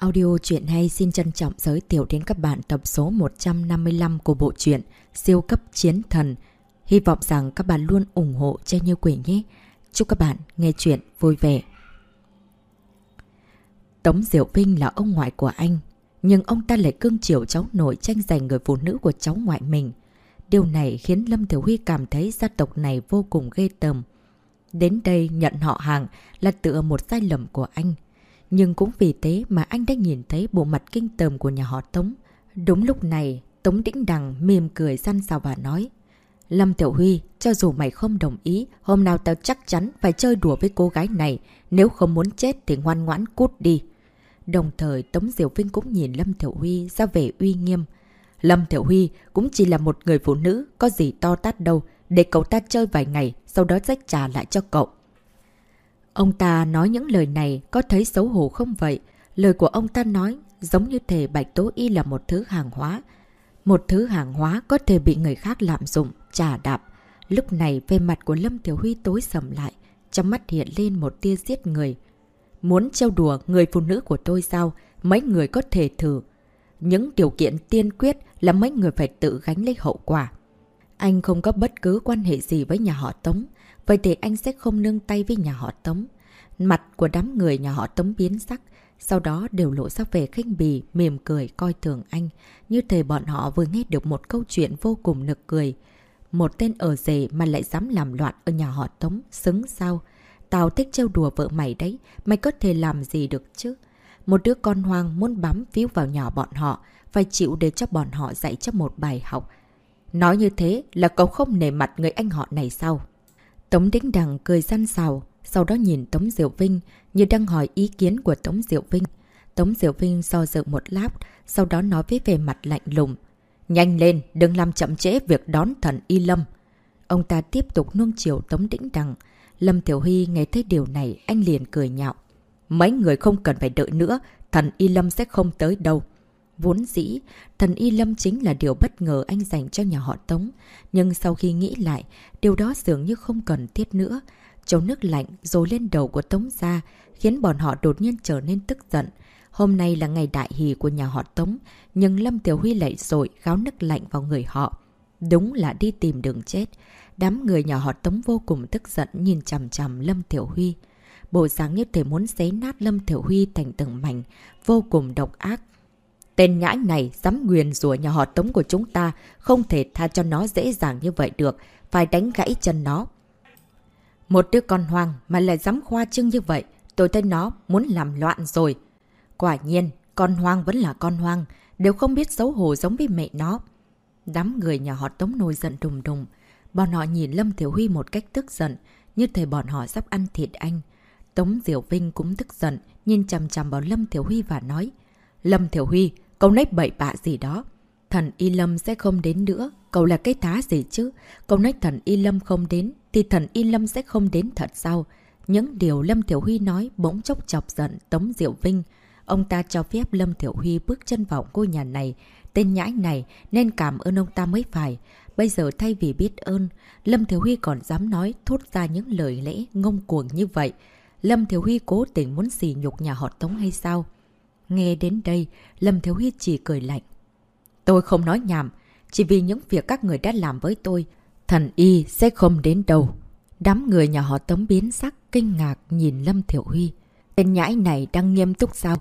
Audio truyện hay xin trân trọng giới thiệu đến các bạn tập số 155 của bộ truyện Siêu cấp chiến thần. Hy vọng rằng các bạn luôn ủng hộ cho Như Quỷ nhé. Chúc các bạn nghe chuyện vui vẻ. Tống Diệu Vinh là ông ngoại của anh, nhưng ông ta lại cưng chiều cháu nội tranh giành người phụ nữ của cháu ngoại mình. Điều này khiến Lâm Thiểu Huy cảm thấy gia tộc này vô cùng ghê tầm. Đến đây nhận họ hàng là tựa một sai lầm của anh. Nhưng cũng vì thế mà anh đã nhìn thấy bộ mặt kinh tởm của nhà họ Tống. Đúng lúc này, Tống Đĩnh Đằng mỉm cười săn sào và nói. Lâm Tiểu Huy, cho dù mày không đồng ý, hôm nào tao chắc chắn phải chơi đùa với cô gái này. Nếu không muốn chết thì ngoan ngoãn cút đi. Đồng thời Tống Diệu Vinh cũng nhìn Lâm Tiểu Huy ra vẻ uy nghiêm. Lâm Tiểu Huy cũng chỉ là một người phụ nữ, có gì to tát đâu, để cậu ta chơi vài ngày, sau đó sẽ trả lại cho cậu. Ông ta nói những lời này có thấy xấu hổ không vậy? Lời của ông ta nói giống như thể Bạch Tố Y là một thứ hàng hóa. Một thứ hàng hóa có thể bị người khác lạm dụng, trả đạp. Lúc này về mặt của Lâm Tiểu Huy tối sầm lại, trong mắt hiện lên một tia giết người. Muốn trêu đùa người phụ nữ của tôi sao? Mấy người có thể thử. Những điều kiện tiên quyết là mấy người phải tự gánh lấy hậu quả. Anh không có bất cứ quan hệ gì với nhà họ Tống. Vậy thì anh sẽ không nương tay với nhà họ Tống. Mặt của đám người nhà họ Tống biến sắc, sau đó đều lộ ra về khinh bì, mềm cười, coi thường anh. Như thể bọn họ vừa nghe được một câu chuyện vô cùng nực cười. Một tên ở rể mà lại dám làm loạn ở nhà họ Tống, xứng sao? Tao thích trêu đùa vợ mày đấy, mày có thể làm gì được chứ? Một đứa con hoang muốn bám víu vào nhỏ bọn họ, phải chịu để cho bọn họ dạy cho một bài học. Nói như thế là cậu không nề mặt người anh họ này sao? Tống Đĩnh Đằng cười gian sào, sau đó nhìn Tống Diệu Vinh như đang hỏi ý kiến của Tống Diệu Vinh. Tống Diệu Vinh so dự một lát, sau đó nói với về mặt lạnh lùng. Nhanh lên, đừng làm chậm trễ việc đón thần Y Lâm. Ông ta tiếp tục nuông chiều Tống Đĩnh Đằng. Lâm Tiểu Huy nghe thấy điều này, anh liền cười nhạo. Mấy người không cần phải đợi nữa, thần Y Lâm sẽ không tới đâu. Vốn dĩ, thần Y Lâm chính là điều bất ngờ anh dành cho nhà họ Tống. Nhưng sau khi nghĩ lại, điều đó dường như không cần thiết nữa chấu nước lạnh rồi lên đầu của Tống ra, khiến bọn họ đột nhiên trở nên tức giận. Hôm nay là ngày đại hỷ của nhà họ Tống, nhưng Lâm Tiểu Huy lại rồi gáo nước lạnh vào người họ. Đúng là đi tìm đường chết. Đám người nhà họ Tống vô cùng tức giận nhìn chằm chằm Lâm Tiểu Huy. Bộ dáng như thể muốn xé nát Lâm Tiểu Huy thành từng mảnh, vô cùng độc ác. Tên nhãi này dám nguyền rủa nhà họ tống của chúng ta, không thể tha cho nó dễ dàng như vậy được, phải đánh gãy chân nó. Một đứa con hoang mà lại dám khoa trưng như vậy, tôi thấy nó muốn làm loạn rồi. Quả nhiên, con hoang vẫn là con hoang, đều không biết xấu hổ giống với mẹ nó. Đám người nhà họ tống nồi giận đùng đùng, bọn họ nhìn Lâm Thiểu Huy một cách tức giận, như thể bọn họ sắp ăn thịt anh. Tống Diệu Vinh cũng tức giận, nhìn chằm chằm vào Lâm Thiểu Huy và nói, Lâm Thiểu Huy, Cậu nách bậy bạ gì đó. Thần Y Lâm sẽ không đến nữa. Cậu là cái thá gì chứ? Cậu nói thần Y Lâm không đến, thì thần Y Lâm sẽ không đến thật sao? Những điều Lâm Thiểu Huy nói bỗng chốc chọc giận Tống Diệu Vinh. Ông ta cho phép Lâm Thiểu Huy bước chân vào ngôi nhà này. Tên nhãi này nên cảm ơn ông ta mới phải. Bây giờ thay vì biết ơn, Lâm Thiểu Huy còn dám nói thốt ra những lời lẽ ngông cuồng như vậy. Lâm Thiểu Huy cố tình muốn xỉ nhục nhà họ Tống hay sao? Nghe đến đây, Lâm Thiếu Huy chỉ cười lạnh. Tôi không nói nhảm, chỉ vì những việc các người đã làm với tôi, thần y sẽ không đến đâu. Đám người nhà họ Tống biến sắc, kinh ngạc nhìn Lâm Thiểu Huy. Tên nhãi này đang nghiêm túc sao?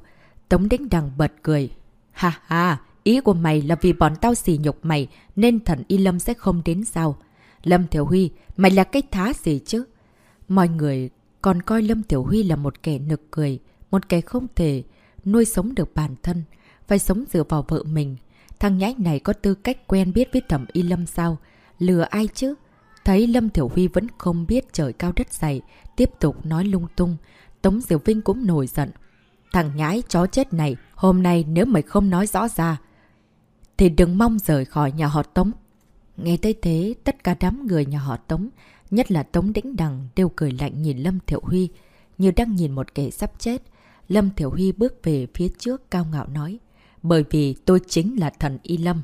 Tống Đính Đằng bật cười. Ha ha, ý của mày là vì bọn tao xỉ nhục mày nên thần y Lâm sẽ không đến sao? Lâm Thiểu Huy, mày là cái thá gì chứ? Mọi người còn coi Lâm Tiểu Huy là một kẻ nực cười, một kẻ không thể nuôi sống được bản thân, phải sống dựa vào vợ mình. Thằng nhãi này có tư cách quen biết với thẩm y lâm sao? Lừa ai chứ? Thấy Lâm Thiểu Huy vẫn không biết trời cao đất dày, tiếp tục nói lung tung. Tống Diệu Vinh cũng nổi giận. Thằng nhãi chó chết này, hôm nay nếu mày không nói rõ ra, thì đừng mong rời khỏi nhà họ Tống. Nghe tới thế, tất cả đám người nhà họ Tống, nhất là Tống Đĩnh Đằng đều cười lạnh nhìn Lâm Thiệu Huy, như đang nhìn một kẻ sắp chết. Lâm Thiểu Huy bước về phía trước cao ngạo nói. Bởi vì tôi chính là thần Y Lâm.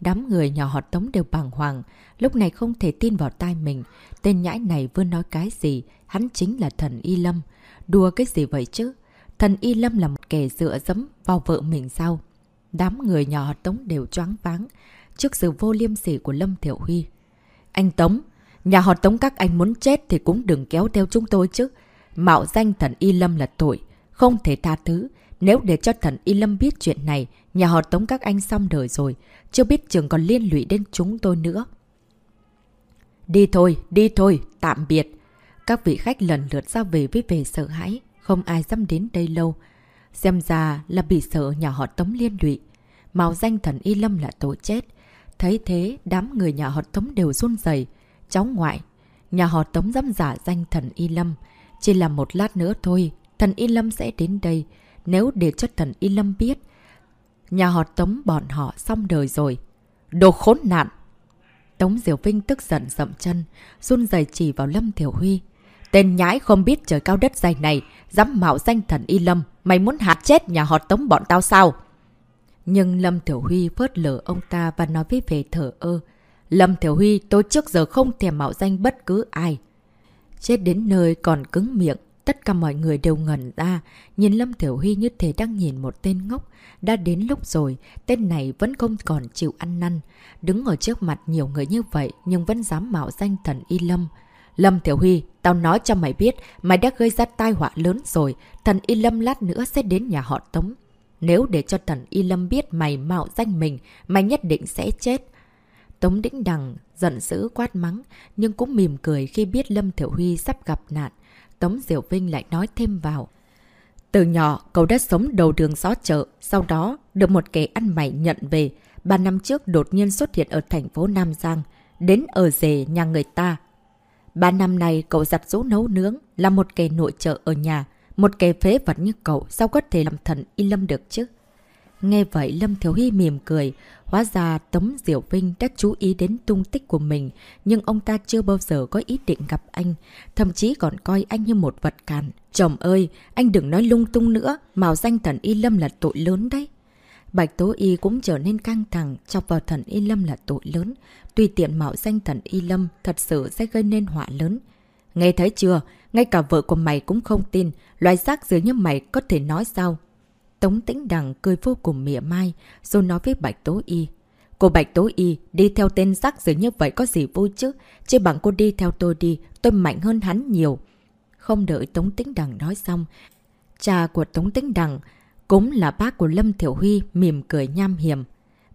Đám người nhỏ họ tống đều bàng hoàng, lúc này không thể tin vào tai mình. Tên nhãi này vừa nói cái gì, hắn chính là thần Y Lâm. Đùa cái gì vậy chứ? Thần Y Lâm là một kẻ dựa dẫm vào vợ mình sao? Đám người nhỏ Tống đều choáng váng trước sự vô liêm sỉ của Lâm Thiểu Huy. Anh Tống, nhà họ Tống các anh muốn chết thì cũng đừng kéo theo chúng tôi chứ. Mạo danh thần Y Lâm là tội, không thể tha thứ. Nếu để cho thần Y Lâm biết chuyện này, nhà họ Tống các anh xong đời rồi, chưa biết trường còn liên lụy đến chúng tôi nữa. Đi thôi, đi thôi, tạm biệt. Các vị khách lần lượt ra về với về sợ hãi, không ai dám đến đây lâu. Xem ra là bị sợ nhà họ Tống liên lụy. Mạo danh thần Y Lâm là tội chết. Thấy thế, đám người nhà họ Tống đều run dày. Cháu ngoại, nhà họ Tống dám giả danh thần Y Lâm. Chỉ là một lát nữa thôi, thần Y Lâm sẽ đến đây. Nếu để cho thần Y Lâm biết, nhà họ Tống bọn họ xong đời rồi. Đồ khốn nạn! Tống Diệu Vinh tức giận dậm chân, run dày chỉ vào Lâm Thiểu Huy. Tên nhãi không biết trời cao đất dày này, dám mạo danh thần Y Lâm, mày muốn hạt chết nhà họ Tống bọn tao sao? Nhưng Lâm Thiểu Huy phớt lờ ông ta và nói với về thở ơ. Lâm Thiểu Huy tôi trước giờ không thèm mạo danh bất cứ ai. Chết đến nơi còn cứng miệng, tất cả mọi người đều ngẩn ra, nhìn Lâm Thiểu Huy như thể đang nhìn một tên ngốc. Đã đến lúc rồi, tên này vẫn không còn chịu ăn năn. Đứng ở trước mặt nhiều người như vậy nhưng vẫn dám mạo danh thần Y Lâm. Lâm Thiểu Huy, tao nói cho mày biết, mày đã gây ra tai họa lớn rồi, thần Y Lâm lát nữa sẽ đến nhà họ Tống. Nếu để cho thần Y Lâm biết mày mạo danh mình, mày nhất định sẽ chết. Tống Đĩnh Đằng giận dữ quát mắng, nhưng cũng mỉm cười khi biết Lâm Thiểu Huy sắp gặp nạn. Tống Diệu Vinh lại nói thêm vào. Từ nhỏ, cậu đã sống đầu đường xó chợ, sau đó được một kẻ ăn mày nhận về. Ba năm trước đột nhiên xuất hiện ở thành phố Nam Giang, đến ở rể nhà người ta. Ba năm này cậu giặt rũ nấu nướng, là một kẻ nội trợ ở nhà. Một kẻ phế vật như cậu sao có thể làm thần y lâm được chứ? Nghe vậy Lâm Thiếu Hy mỉm cười, hóa ra Tống Diệu Vinh đã chú ý đến tung tích của mình, nhưng ông ta chưa bao giờ có ý định gặp anh, thậm chí còn coi anh như một vật cản Chồng ơi, anh đừng nói lung tung nữa, mạo danh thần Y Lâm là tội lớn đấy. Bạch Tố Y cũng trở nên căng thẳng, chọc vào thần Y Lâm là tội lớn. Tùy tiện mạo danh thần Y Lâm thật sự sẽ gây nên họa lớn. Nghe thấy chưa? Ngay cả vợ của mày cũng không tin, loài rác dưới như mày có thể nói sao? Tống tĩnh đằng cười vô cùng mỉa mai, rồi nói với Bạch Tố Y. Cô Bạch Tố Y, đi theo tên rắc rưởi như vậy có gì vui chứ? Chứ bằng cô đi theo tôi đi, tôi mạnh hơn hắn nhiều. Không đợi Tống Tĩnh Đằng nói xong, cha của Tống Tĩnh Đằng cũng là bác của Lâm Thiểu Huy mỉm cười nham hiểm.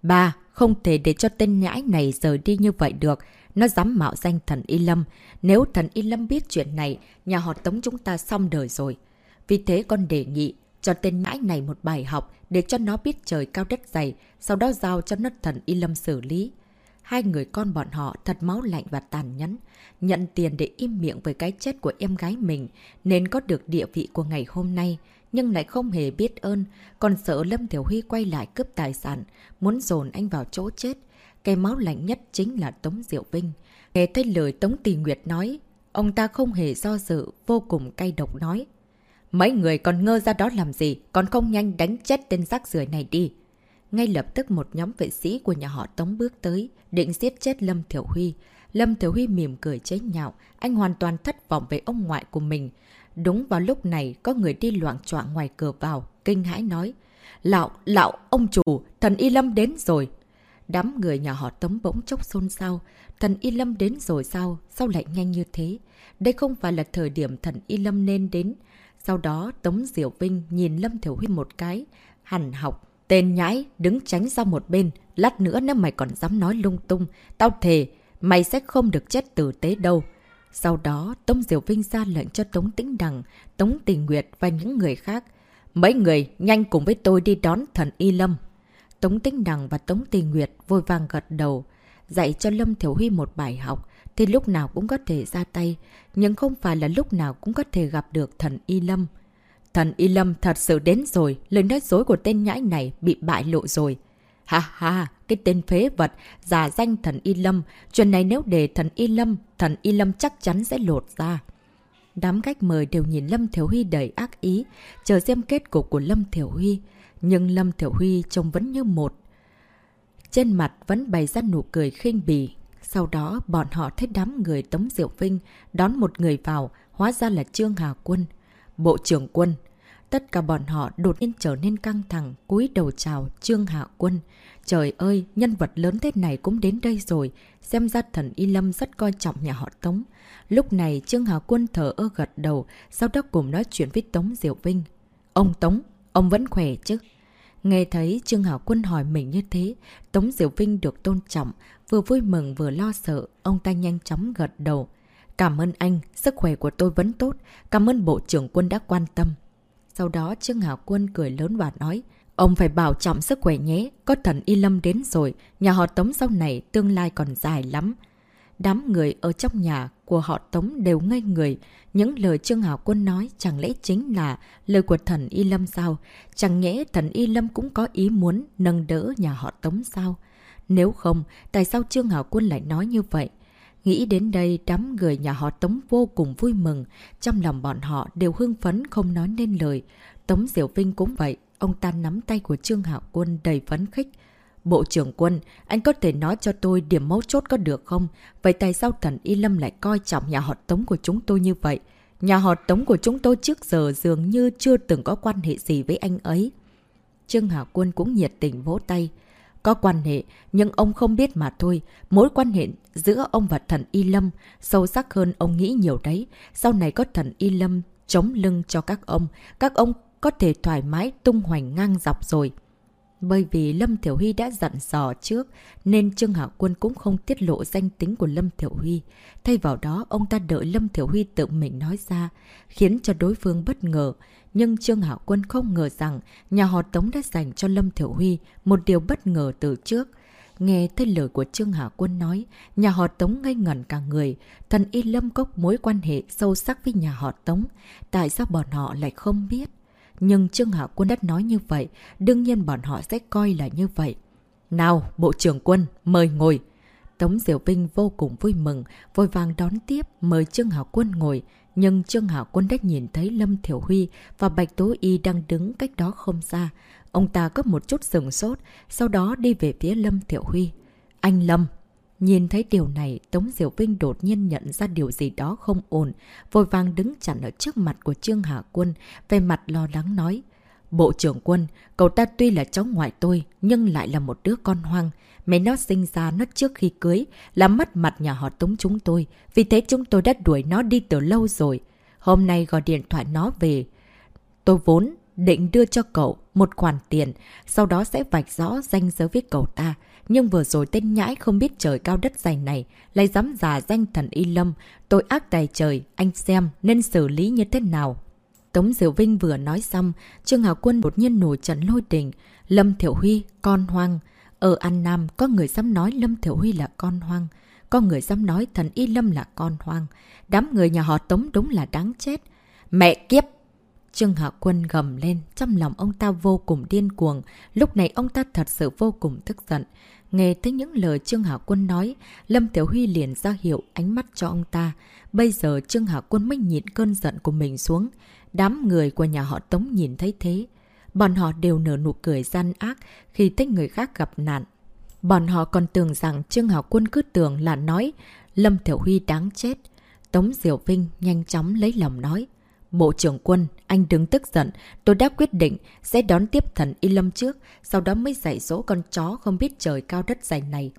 Ba, không thể để cho tên nhãi này rời đi như vậy được. Nó dám mạo danh thần Y Lâm. Nếu thần Y Lâm biết chuyện này, nhà họ Tống chúng ta xong đời rồi. Vì thế con đề nghị cho tên nhãi này một bài học để cho nó biết trời cao đất dày, sau đó giao cho nất thần Y Lâm xử lý. Hai người con bọn họ thật máu lạnh và tàn nhẫn, nhận tiền để im miệng với cái chết của em gái mình nên có được địa vị của ngày hôm nay, nhưng lại không hề biết ơn, còn sợ Lâm Thiểu Huy quay lại cướp tài sản, muốn dồn anh vào chỗ chết. Cái máu lạnh nhất chính là Tống Diệu Vinh. Nghe thấy lời Tống Tỳ Nguyệt nói, ông ta không hề do dự, vô cùng cay độc nói. Mấy người còn ngơ ra đó làm gì, còn không nhanh đánh chết tên rác rưởi này đi. Ngay lập tức một nhóm vệ sĩ của nhà họ Tống bước tới, định giết chết Lâm Thiểu Huy. Lâm Thiểu Huy mỉm cười chế nhạo, anh hoàn toàn thất vọng về ông ngoại của mình. Đúng vào lúc này, có người đi loạn troạn ngoài cửa vào, kinh hãi nói. Lão, lão, ông chủ, thần Y Lâm đến rồi. Đám người nhà họ Tống bỗng chốc xôn xao. Thần Y Lâm đến rồi sao? Sao lại nhanh như thế? Đây không phải là thời điểm thần Y Lâm nên đến. Sau đó Tống Diệu Vinh nhìn Lâm Thiểu Huy một cái. Hẳn học. Tên nhãi đứng tránh ra một bên. Lát nữa nếu mày còn dám nói lung tung. Tao thề, mày sẽ không được chết tử tế đâu. Sau đó, Tống Diệu Vinh ra lệnh cho Tống Tĩnh Đằng, Tống Tình Nguyệt và những người khác. Mấy người nhanh cùng với tôi đi đón thần Y Lâm. Tống Tĩnh Đằng và Tống Tình Nguyệt vội vàng gật đầu, dạy cho Lâm Thiểu Huy một bài học thì lúc nào cũng có thể ra tay, nhưng không phải là lúc nào cũng có thể gặp được thần Y Lâm. Thần Y Lâm thật sự đến rồi, lời nói dối của tên nhãi này bị bại lộ rồi. Ha ha, cái tên phế vật, giả danh thần Y Lâm, chuyện này nếu để thần Y Lâm, thần Y Lâm chắc chắn sẽ lột ra. Đám khách mời đều nhìn Lâm Thiểu Huy đầy ác ý, chờ xem kết cục của Lâm Thiểu Huy. Nhưng Lâm Thiểu Huy trông vẫn như một. Trên mặt vẫn bày ra nụ cười khinh bỉ. Sau đó bọn họ thấy đám người Tống Diệu Vinh đón một người vào, hóa ra là Trương Hà Quân. Bộ trưởng quân. tất cả bọn họ đột nhiên trở nên căng thẳng, cúi đầu chào Trương Hạ Quân. Trời ơi, nhân vật lớn thế này cũng đến đây rồi, xem ra thần Y Lâm rất coi trọng nhà họ Tống. Lúc này Trương Hạ Quân thở ơ gật đầu, sau đó cùng nói chuyện với Tống Diệu Vinh. Ông Tống, ông vẫn khỏe chứ? Nghe thấy Trương Hảo Quân hỏi mình như thế, Tống Diệu Vinh được tôn trọng, vừa vui mừng vừa lo sợ, ông ta nhanh chóng gật đầu. Cảm ơn anh, sức khỏe của tôi vẫn tốt, cảm ơn Bộ trưởng Quân đã quan tâm. Sau đó Trương Hảo Quân cười lớn và nói, ông phải bảo trọng sức khỏe nhé, có thần Y Lâm đến rồi, nhà họ Tống sau này tương lai còn dài lắm. Đám người ở trong nhà của họ Tống đều ngây người. Những lời Trương Hảo Quân nói chẳng lẽ chính là lời của thần Y Lâm sao? Chẳng nhẽ thần Y Lâm cũng có ý muốn nâng đỡ nhà họ Tống sao? Nếu không, tại sao Trương Hảo Quân lại nói như vậy? Nghĩ đến đây, đám người nhà họ Tống vô cùng vui mừng. Trong lòng bọn họ đều hưng phấn không nói nên lời. Tống Diệu Vinh cũng vậy. Ông ta nắm tay của Trương Hảo Quân đầy phấn khích. Bộ trưởng quân, anh có thể nói cho tôi điểm mấu chốt có được không? Vậy tại sao thần Y Lâm lại coi trọng nhà họ Tống của chúng tôi như vậy? Nhà họ Tống của chúng tôi trước giờ dường như chưa từng có quan hệ gì với anh ấy. Trương hảo Quân cũng nhiệt tình vỗ tay. Có quan hệ, nhưng ông không biết mà thôi. Mối quan hệ giữa ông và thần Y Lâm sâu sắc hơn ông nghĩ nhiều đấy. Sau này có thần Y Lâm chống lưng cho các ông. Các ông có thể thoải mái tung hoành ngang dọc rồi. Bởi vì Lâm Thiểu Huy đã dặn dò trước, nên Trương Hạo Quân cũng không tiết lộ danh tính của Lâm Thiểu Huy. Thay vào đó, ông ta đợi Lâm Thiểu Huy tự mình nói ra, khiến cho đối phương bất ngờ. Nhưng Trương Hạo Quân không ngờ rằng nhà họ Tống đã dành cho Lâm Thiểu Huy một điều bất ngờ từ trước. Nghe thấy lời của Trương Hạ Quân nói, nhà họ Tống ngây ngẩn cả người. Thần Y Lâm có mối quan hệ sâu sắc với nhà họ Tống. Tại sao bọn họ lại không biết? Nhưng Trương Hạ Quân đã nói như vậy, đương nhiên bọn họ sẽ coi là như vậy. Nào, Bộ trưởng Quân, mời ngồi. Tống Diệu Vinh vô cùng vui mừng, vội vàng đón tiếp, mời Trương Hảo Quân ngồi. Nhưng Trương Hảo Quân đã nhìn thấy Lâm Thiểu Huy và Bạch Tố Y đang đứng cách đó không xa. Ông ta có một chút sừng sốt, sau đó đi về phía Lâm Thiểu Huy. Anh Lâm, Nhìn thấy điều này, Tống Diệu Vinh đột nhiên nhận ra điều gì đó không ổn, vội vàng đứng chặn ở trước mặt của Trương Hạ Quân, về mặt lo lắng nói. Bộ trưởng quân, cậu ta tuy là cháu ngoại tôi, nhưng lại là một đứa con hoang. Mẹ nó sinh ra nó trước khi cưới, làm mất mặt nhà họ Tống chúng tôi. Vì thế chúng tôi đã đuổi nó đi từ lâu rồi. Hôm nay gọi điện thoại nó về. Tôi vốn định đưa cho cậu một khoản tiền, sau đó sẽ vạch rõ danh giới với cậu ta. Nhưng vừa rồi tên nhãi không biết trời cao đất dày này lại dám giả danh thần Y Lâm. Tội ác tài trời, anh xem nên xử lý như thế nào. Tống Diệu Vinh vừa nói xong, Trương Hào Quân đột nhiên nổi trận lôi đình. Lâm Thiểu Huy, con hoang. Ở An Nam, có người dám nói Lâm Thiểu Huy là con hoang. Có người dám nói thần Y Lâm là con hoang. Đám người nhà họ Tống đúng là đáng chết. Mẹ kiếp! Trương Hạ Quân gầm lên, trong lòng ông ta vô cùng điên cuồng. Lúc này ông ta thật sự vô cùng tức giận. Nghe thấy những lời Trương Hạ Quân nói, Lâm Tiểu Huy liền ra hiệu ánh mắt cho ông ta. Bây giờ Trương Hạ Quân mới nhịn cơn giận của mình xuống. Đám người của nhà họ Tống nhìn thấy thế. Bọn họ đều nở nụ cười gian ác khi thấy người khác gặp nạn. Bọn họ còn tưởng rằng Trương Hảo Quân cứ tưởng là nói Lâm Thiểu Huy đáng chết. Tống Diệu Vinh nhanh chóng lấy lòng nói. Bộ trưởng quân, anh đứng tức giận. Tôi đã quyết định sẽ đón tiếp thần Y Lâm trước, sau đó mới dạy dỗ con chó không biết trời cao đất dày này.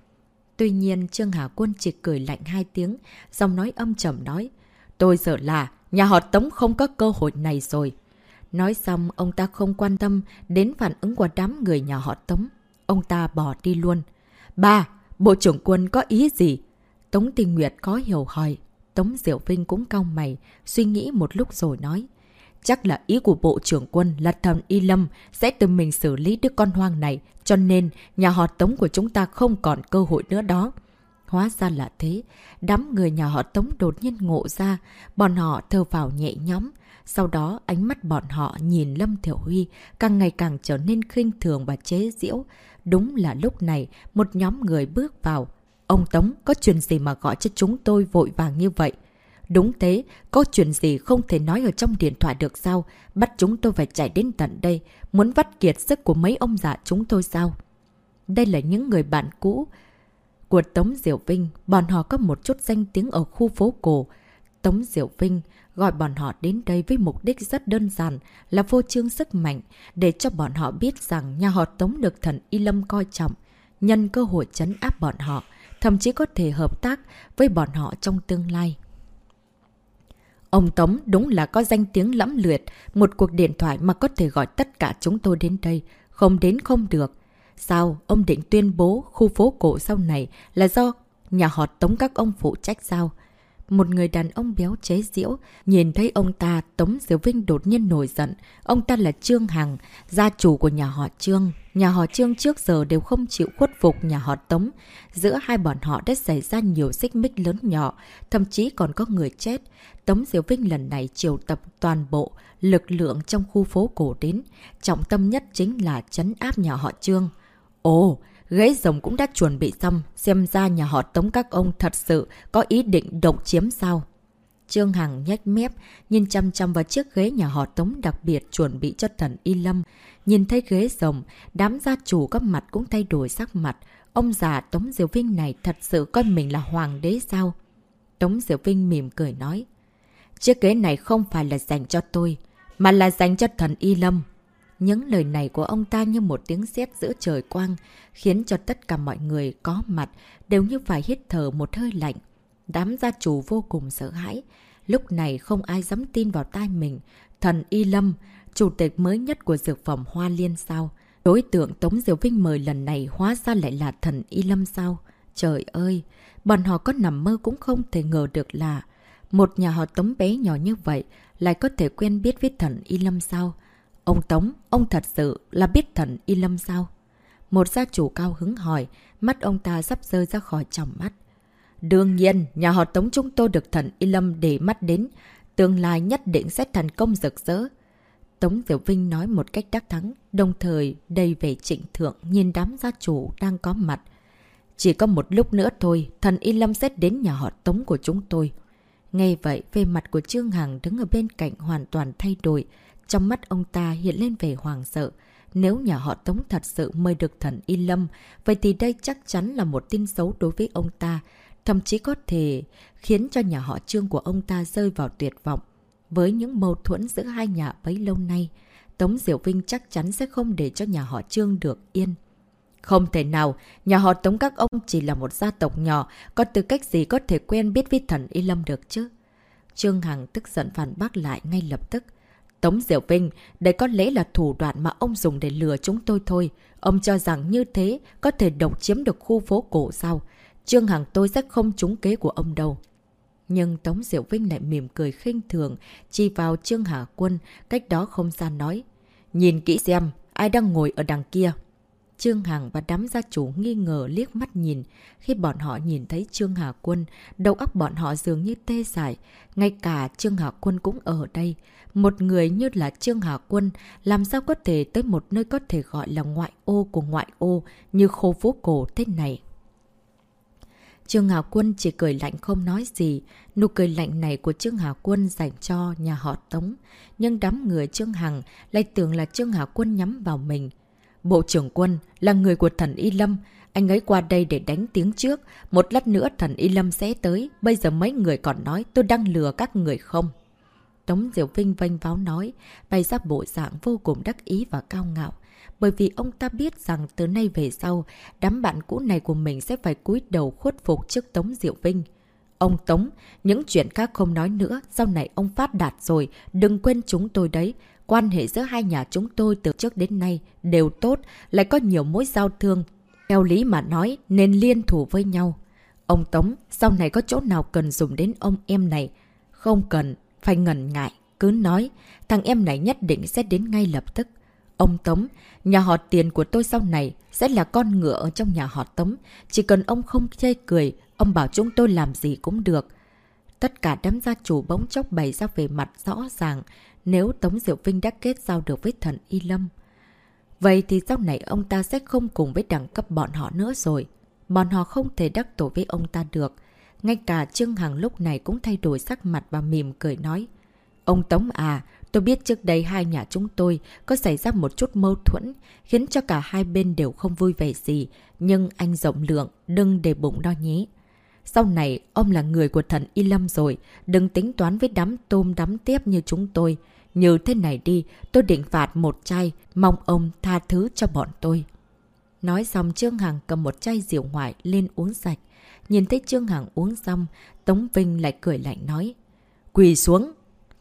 Tuy nhiên, Trương Hà Quân chỉ cười lạnh hai tiếng, giọng nói âm trầm nói. Tôi sợ là nhà họ Tống không có cơ hội này rồi. Nói xong, ông ta không quan tâm đến phản ứng của đám người nhà họ Tống. Ông ta bỏ đi luôn. Ba, Bộ trưởng quân có ý gì? Tống Tình Nguyệt có hiểu hỏi. Tống Diệu Vinh cũng cau mày, suy nghĩ một lúc rồi nói. Chắc là ý của Bộ trưởng quân là thần Y Lâm sẽ tự mình xử lý đứa con hoang này, cho nên nhà họ Tống của chúng ta không còn cơ hội nữa đó. Hóa ra là thế, đám người nhà họ Tống đột nhiên ngộ ra, bọn họ thơ vào nhẹ nhóm. Sau đó ánh mắt bọn họ nhìn Lâm Thiểu Huy càng ngày càng trở nên khinh thường và chế giễu. Đúng là lúc này một nhóm người bước vào, Ông Tống, có chuyện gì mà gọi cho chúng tôi vội vàng như vậy? Đúng thế, có chuyện gì không thể nói ở trong điện thoại được sao? Bắt chúng tôi phải chạy đến tận đây, muốn vắt kiệt sức của mấy ông già chúng tôi sao? Đây là những người bạn cũ của Tống Diệu Vinh, bọn họ có một chút danh tiếng ở khu phố cổ. Tống Diệu Vinh gọi bọn họ đến đây với mục đích rất đơn giản là vô trương sức mạnh, để cho bọn họ biết rằng nhà họ Tống được thần Y Lâm coi trọng, nhân cơ hội chấn áp bọn họ, thậm chí có thể hợp tác với bọn họ trong tương lai. Ông Tống đúng là có danh tiếng lẫm luyệt, một cuộc điện thoại mà có thể gọi tất cả chúng tôi đến đây, không đến không được. Sao ông định tuyên bố khu phố cổ sau này là do nhà họ Tống các ông phụ trách sao? Một người đàn ông béo chế diễu, nhìn thấy ông ta, Tống Diệu Vinh đột nhiên nổi giận. Ông ta là Trương Hằng, gia chủ của nhà họ Trương. Nhà họ Trương trước giờ đều không chịu khuất phục nhà họ Tống. Giữa hai bọn họ đã xảy ra nhiều xích mích lớn nhỏ, thậm chí còn có người chết. Tống Diệu Vinh lần này triều tập toàn bộ lực lượng trong khu phố cổ đến. Trọng tâm nhất chính là chấn áp nhà họ Trương. Ồ, Ghế rồng cũng đã chuẩn bị xong, xem ra nhà họ tống các ông thật sự có ý định độc chiếm sao. Trương Hằng nhách mép, nhìn chăm chăm vào chiếc ghế nhà họ tống đặc biệt chuẩn bị cho thần Y Lâm. Nhìn thấy ghế rồng, đám gia chủ các mặt cũng thay đổi sắc mặt. Ông già Tống Diệu Vinh này thật sự coi mình là hoàng đế sao? Tống Diệu Vinh mỉm cười nói. Chiếc ghế này không phải là dành cho tôi, mà là dành cho thần Y Lâm. Những lời này của ông ta như một tiếng sét giữa trời quang, khiến cho tất cả mọi người có mặt đều như phải hít thở một hơi lạnh. Đám gia chủ vô cùng sợ hãi. Lúc này không ai dám tin vào tai mình. Thần Y Lâm, chủ tịch mới nhất của dược phẩm Hoa Liên sao? Đối tượng Tống Diệu Vinh mời lần này hóa ra lại là thần Y Lâm sao? Trời ơi! Bọn họ có nằm mơ cũng không thể ngờ được là một nhà họ Tống bé nhỏ như vậy lại có thể quen biết với thần Y Lâm sao? Ông Tống, ông thật sự là biết thần Y Lâm sao? Một gia chủ cao hứng hỏi, mắt ông ta sắp rơi ra khỏi tròng mắt. Đương nhiên, nhà họ Tống chúng tôi được thần Y Lâm để mắt đến, tương lai nhất định sẽ thành công rực rỡ. Tống Diệu Vinh nói một cách đắc thắng, đồng thời đầy về trịnh thượng nhìn đám gia chủ đang có mặt. Chỉ có một lúc nữa thôi, thần Y Lâm sẽ đến nhà họ Tống của chúng tôi. Ngay vậy, về mặt của Trương Hằng đứng ở bên cạnh hoàn toàn thay đổi. Trong mắt ông ta hiện lên vẻ hoàng sợ. Nếu nhà họ Tống thật sự mời được thần Y Lâm, vậy thì đây chắc chắn là một tin xấu đối với ông ta, thậm chí có thể khiến cho nhà họ Trương của ông ta rơi vào tuyệt vọng. Với những mâu thuẫn giữa hai nhà bấy lâu nay, Tống Diệu Vinh chắc chắn sẽ không để cho nhà họ Trương được yên. Không thể nào, nhà họ Tống các ông chỉ là một gia tộc nhỏ, có tư cách gì có thể quen biết với thần Y Lâm được chứ? Trương Hằng tức giận phản bác lại ngay lập tức. Tống Diệu Vinh, đây có lẽ là thủ đoạn mà ông dùng để lừa chúng tôi thôi. Ông cho rằng như thế có thể độc chiếm được khu phố cổ sao? Trương Hằng tôi sẽ không trúng kế của ông đâu. Nhưng Tống Diệu Vinh lại mỉm cười khinh thường, chỉ vào Trương Hà Quân, cách đó không xa nói. Nhìn kỹ xem, ai đang ngồi ở đằng kia? Trương Hằng và đám gia chủ nghi ngờ liếc mắt nhìn. Khi bọn họ nhìn thấy Trương Hà Quân, đầu óc bọn họ dường như tê dại. Ngay cả Trương Hà Quân cũng ở đây. Một người như là Trương Hà Quân, làm sao có thể tới một nơi có thể gọi là ngoại ô của ngoại ô như khô phố cổ thế này? Trương Hà Quân chỉ cười lạnh không nói gì. Nụ cười lạnh này của Trương Hà Quân dành cho nhà họ Tống. Nhưng đám người Trương Hằng lại tưởng là Trương Hà Quân nhắm vào mình. Bộ trưởng quân là người của thần Y Lâm. Anh ấy qua đây để đánh tiếng trước. Một lát nữa thần Y Lâm sẽ tới. Bây giờ mấy người còn nói tôi đang lừa các người không? Tống Diệu Vinh vanh váo nói, bày ra bộ dạng vô cùng đắc ý và cao ngạo. Bởi vì ông ta biết rằng từ nay về sau, đám bạn cũ này của mình sẽ phải cúi đầu khuất phục trước Tống Diệu Vinh. Ông Tống, những chuyện khác không nói nữa, sau này ông phát đạt rồi, đừng quên chúng tôi đấy. Quan hệ giữa hai nhà chúng tôi từ trước đến nay đều tốt, lại có nhiều mối giao thương. Theo lý mà nói, nên liên thủ với nhau. Ông Tống, sau này có chỗ nào cần dùng đến ông em này? Không cần, phải ngần ngại, cứ nói, thằng em này nhất định sẽ đến ngay lập tức. Ông Tống, nhà họ tiền của tôi sau này sẽ là con ngựa ở trong nhà họ Tống. Chỉ cần ông không chê cười, ông bảo chúng tôi làm gì cũng được. Tất cả đám gia chủ bỗng chốc bày ra về mặt rõ ràng nếu Tống Diệu Vinh đã kết giao được với thần Y Lâm. Vậy thì sau này ông ta sẽ không cùng với đẳng cấp bọn họ nữa rồi. Bọn họ không thể đắc tội với ông ta được. Ngay cả Trương Hằng lúc này cũng thay đổi sắc mặt và mỉm cười nói. Ông Tống à, tôi biết trước đây hai nhà chúng tôi có xảy ra một chút mâu thuẫn, khiến cho cả hai bên đều không vui vẻ gì. Nhưng anh rộng lượng, đừng để bụng đo nhé. Sau này, ông là người của thần Y Lâm rồi, đừng tính toán với đám tôm đám tiếp như chúng tôi. Như thế này đi, tôi định phạt một chai, mong ông tha thứ cho bọn tôi. Nói xong Trương Hằng cầm một chai rượu ngoại lên uống sạch. Nhìn thấy Trương Hằng uống xong, Tống Vinh lại cười lạnh nói. Quỳ xuống!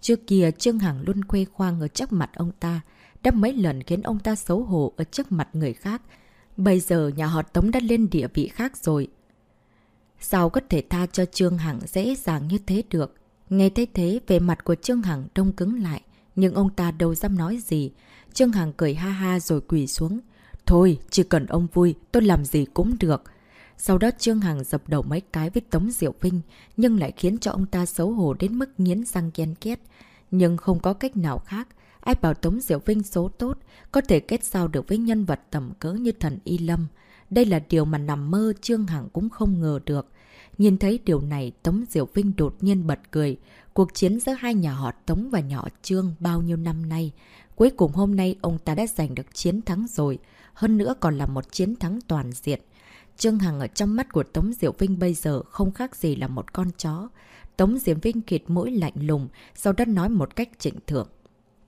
Trước kia Trương Hằng luôn khuê khoang ở trước mặt ông ta, đã mấy lần khiến ông ta xấu hổ ở trước mặt người khác. Bây giờ nhà họ Tống đã lên địa vị khác rồi. Sao có thể tha cho Trương Hằng dễ dàng như thế được? Nghe thấy thế, về mặt của Trương Hằng đông cứng lại. Nhưng ông ta đâu dám nói gì. Trương Hằng cười ha ha rồi quỳ xuống. Thôi, chỉ cần ông vui, tôi làm gì cũng được. Sau đó Trương Hằng dập đầu mấy cái với Tống Diệu Vinh, nhưng lại khiến cho ông ta xấu hổ đến mức nghiến răng ghen két. Nhưng không có cách nào khác. Ai bảo Tống Diệu Vinh số tốt, có thể kết giao được với nhân vật tầm cỡ như thần Y Lâm. Đây là điều mà nằm mơ Trương Hằng cũng không ngờ được. Nhìn thấy điều này, Tống Diệu Vinh đột nhiên bật cười. Cuộc chiến giữa hai nhà họ Tống và nhà họ Trương bao nhiêu năm nay. Cuối cùng hôm nay ông ta đã giành được chiến thắng rồi. Hơn nữa còn là một chiến thắng toàn diện. Trương Hằng ở trong mắt của Tống Diệu Vinh bây giờ không khác gì là một con chó. Tống Diệu Vinh kịt mũi lạnh lùng, sau đó nói một cách trịnh thượng.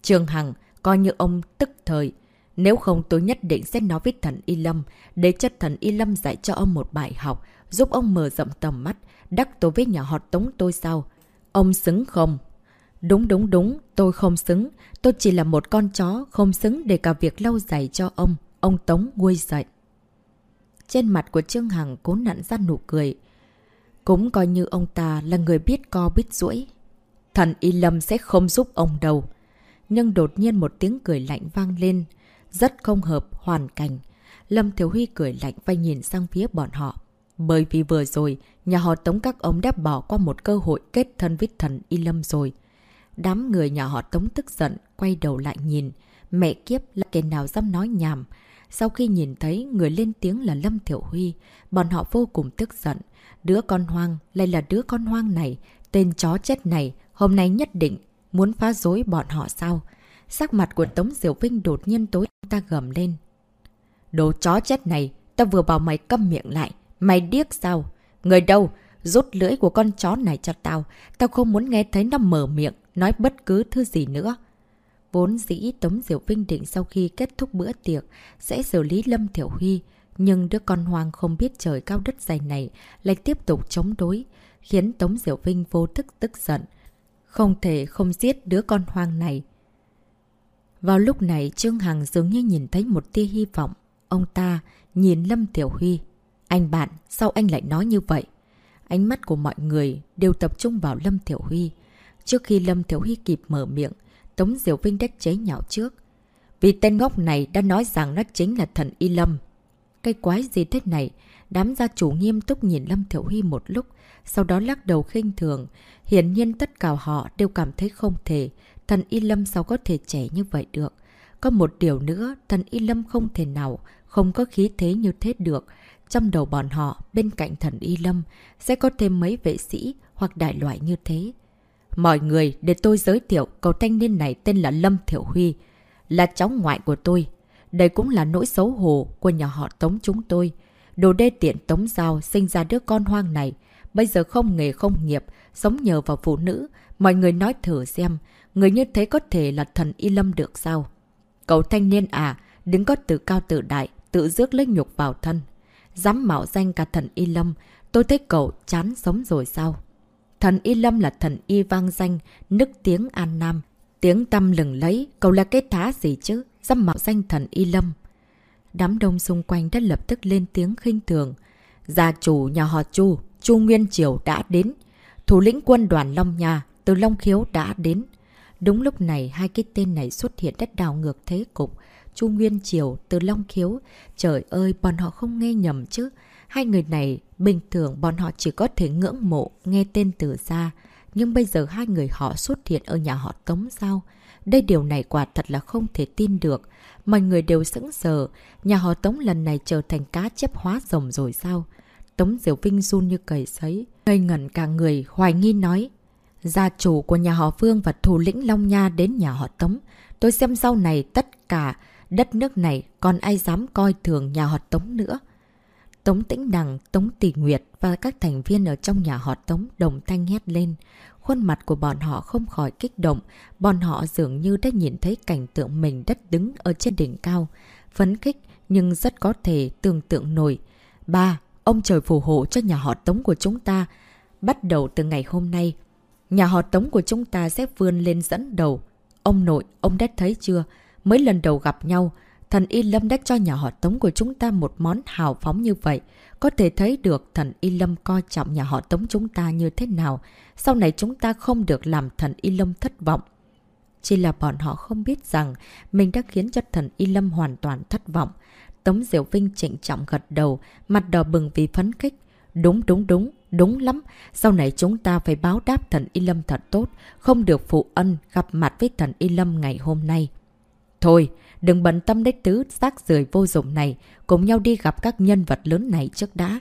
Trương Hằng, coi như ông tức thời. Nếu không tôi nhất định sẽ nói với thần Y Lâm, để cho thần Y Lâm dạy cho ông một bài học, giúp ông mở rộng tầm mắt, đắc tổ với nhà họ Tống tôi sao? Ông xứng không? Đúng đúng đúng, tôi không xứng. Tôi chỉ là một con chó, không xứng để cả việc lâu dài cho ông. Ông Tống nguôi dậy. Trên mặt của Trương Hằng cố nặn ra nụ cười. Cũng coi như ông ta là người biết co biết rũi. Thần Y Lâm sẽ không giúp ông đâu. Nhưng đột nhiên một tiếng cười lạnh vang lên. Rất không hợp hoàn cảnh. Lâm Thiếu Huy cười lạnh và nhìn sang phía bọn họ. Bởi vì vừa rồi, nhà họ Tống các ông đã bỏ qua một cơ hội kết thân với thần Y Lâm rồi. Đám người nhà họ Tống tức giận, quay đầu lại nhìn. Mẹ kiếp là kẻ nào dám nói nhảm. Sau khi nhìn thấy người lên tiếng là Lâm Thiểu Huy, bọn họ vô cùng tức giận. Đứa con hoang lại là đứa con hoang này, tên chó chết này, hôm nay nhất định muốn phá dối bọn họ sao? Sắc mặt của Tống Diệu Vinh đột nhiên tối ta gầm lên. Đồ chó chết này, ta vừa bảo mày câm miệng lại, mày điếc sao? Người đâu? Rút lưỡi của con chó này cho tao, tao không muốn nghe thấy nó mở miệng, nói bất cứ thứ gì nữa. Vốn dĩ Tống Diệu Vinh định sau khi kết thúc bữa tiệc sẽ xử lý Lâm Thiểu Huy, nhưng đứa con hoang không biết trời cao đất dày này lại tiếp tục chống đối, khiến Tống Diệu Vinh vô thức tức giận. Không thể không giết đứa con hoang này. Vào lúc này Trương Hằng dường như nhìn thấy một tia hy vọng. Ông ta nhìn Lâm Tiểu Huy. Anh bạn, sao anh lại nói như vậy? Ánh mắt của mọi người đều tập trung vào Lâm Thiểu Huy. Trước khi Lâm Thiểu Huy kịp mở miệng, Tống Diệu Vinh đách chế nhạo trước. Vì tên ngốc này đã nói rằng nó chính là thần Y Lâm. Cái quái gì thế này? Đám gia chủ nghiêm túc nhìn Lâm Thiểu Huy một lúc, sau đó lắc đầu khinh thường. Hiển nhiên tất cả họ đều cảm thấy không thể. Thần Y Lâm sao có thể trẻ như vậy được? Có một điều nữa, thần Y Lâm không thể nào, không có khí thế như thế được. Trong đầu bọn họ, bên cạnh thần Y Lâm, sẽ có thêm mấy vệ sĩ hoặc đại loại như thế. Mọi người, để tôi giới thiệu, cậu thanh niên này tên là Lâm Thiểu Huy, là cháu ngoại của tôi. Đây cũng là nỗi xấu hổ của nhà họ Tống chúng tôi. Đồ đê tiện Tống Giao sinh ra đứa con hoang này. Bây giờ không nghề không nghiệp, sống nhờ vào phụ nữ. Mọi người nói thử xem, người như thế có thể là thần Y Lâm được sao? Cậu thanh niên à, đừng có tự cao tự đại, tự rước lấy nhục vào thân. Dám mạo danh cả thần Y Lâm, tôi thấy cậu chán sống rồi sao? Thần Y Lâm là thần Y vang danh, nức tiếng An Nam. Tiếng tâm lừng lấy, cậu là cái thá gì chứ? dám mạo danh thần Y Lâm. Đám đông xung quanh đã lập tức lên tiếng khinh thường. Gia chủ nhà họ Chu, Chu Nguyên Triều đã đến. Thủ lĩnh quân đoàn Long nhà từ Long Khiếu đã đến. Đúng lúc này, hai cái tên này xuất hiện đất đào ngược thế cục. Chu Nguyên Triều, từ Long Khiếu. Trời ơi, bọn họ không nghe nhầm chứ. Hai người này, bình thường bọn họ chỉ có thể ngưỡng mộ, nghe tên từ xa. Nhưng bây giờ hai người họ xuất hiện ở nhà họ Tống sao? Đây điều này quả thật là không thể tin được. Mọi người đều sững sờ. Nhà họ Tống lần này trở thành cá chép hóa rồng rồi sao? Tống Diệu Vinh run như cầy sấy. Ngây ngẩn cả người, hoài nghi nói. Gia chủ của nhà họ Vương và thủ lĩnh Long Nha đến nhà họ Tống. Tôi xem sau này tất cả đất nước này còn ai dám coi thường nhà họ Tống nữa. Tống Tĩnh Đằng, Tống Tỷ Nguyệt và các thành viên ở trong nhà họ Tống đồng thanh hét lên. Khuôn mặt của bọn họ không khỏi kích động, bọn họ dường như đã nhìn thấy cảnh tượng mình đất đứng ở trên đỉnh cao. Phấn khích nhưng rất có thể tưởng tượng nổi. Ba, ông trời phù hộ cho nhà họ Tống của chúng ta. Bắt đầu từ ngày hôm nay, nhà họ Tống của chúng ta sẽ vươn lên dẫn đầu. Ông nội, ông đã thấy chưa? Mới lần đầu gặp nhau, thần Y Lâm đã cho nhà họ Tống của chúng ta một món hào phóng như vậy. Có thể thấy được thần Y Lâm coi trọng nhà họ Tống chúng ta như thế nào. Sau này chúng ta không được làm thần Y Lâm thất vọng. Chỉ là bọn họ không biết rằng mình đã khiến cho thần Y Lâm hoàn toàn thất vọng. Tống Diệu Vinh trịnh trọng gật đầu, mặt đỏ bừng vì phấn khích. Đúng đúng đúng, đúng lắm. Sau này chúng ta phải báo đáp thần Y Lâm thật tốt, không được phụ ân gặp mặt với thần Y Lâm ngày hôm nay. Thôi, đừng bận tâm đến tứ xác rời vô dụng này, cùng nhau đi gặp các nhân vật lớn này trước đã.